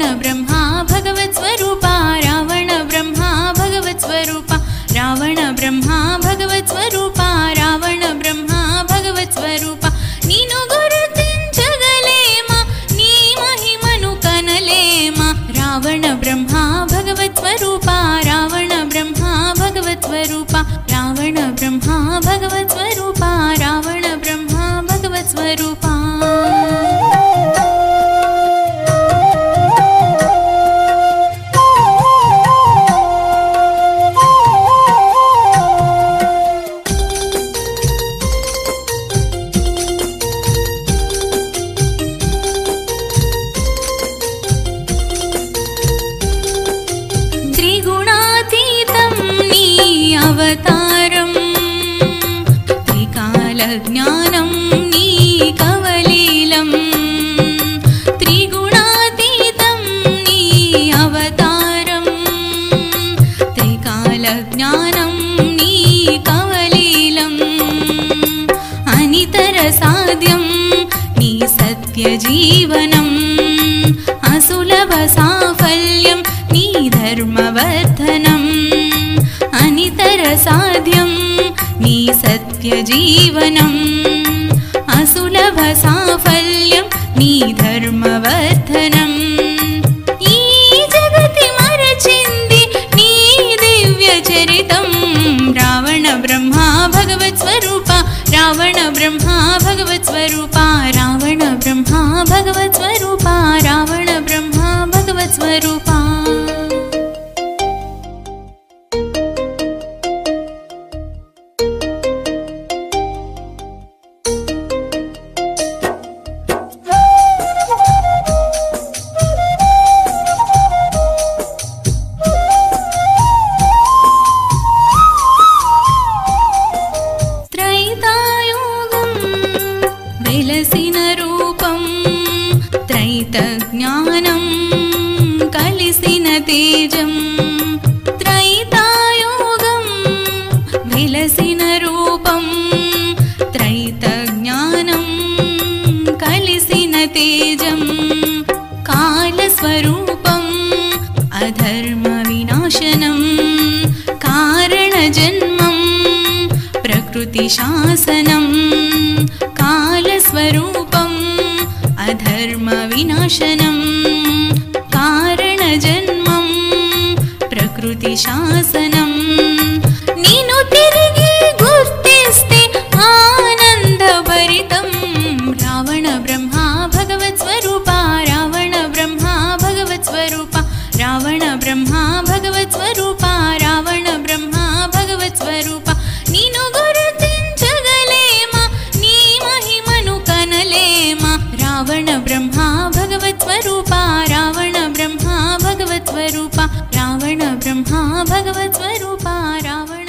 रावण ब्रह्मा भगवत्स्वरूपा रावण ब्रह्मा भगवत्स्वरूपा रावण ब्रह्मा भगवत्स्वरूपा स्वरूपा भगवत् स्वरूपानु गुरुगले मानुकनले मा रावण ब्रह्मा भगवत्स्वरूपा रावण ब्रह्मा भगवत्स्वरूपा रावण ब्रह्मा भगवत्स्वरूपा त्रिकालज्ञानं नी कवलीलम् त्रिगुणातीतं नी अवतारम् त्रिकालज्ञानं नी कवलीलम् अनितरसाध्यं नी सत्यजीवनम् असुलभसाफल्यं नी धर्मवर्धनम् अनितरसाध्यं नी सत्यजीवनम्। असुलभसाफल्यं नी धर्मवर्धनम्। ई जगति मरचिन्ति नी दिव्यचरितं रावण ब्रह्मा भगवत्स्वरूपा रावण ब्रह्मा भगवत्स्वरूपा रावण ब्रह्मा भगवत्स्वरूपा रावण ब्रह्मा भगवत्स्वरूपा त्रैतज्ञानं कलिसिन तेजं त्रैतायोगं विलसिनरूपं त्रैतज्ञानं कलिसिन तेजं कालस्वरूपम् अधर्मविनाशनं कारणजन्मम् प्रकृतिशासनं कालस्वरूपम् अधर्मविनाशनं कारणजन्मं प्रकृतिशासनं ूपा रावण ब्रह्मा भगवत्व रूपा रावण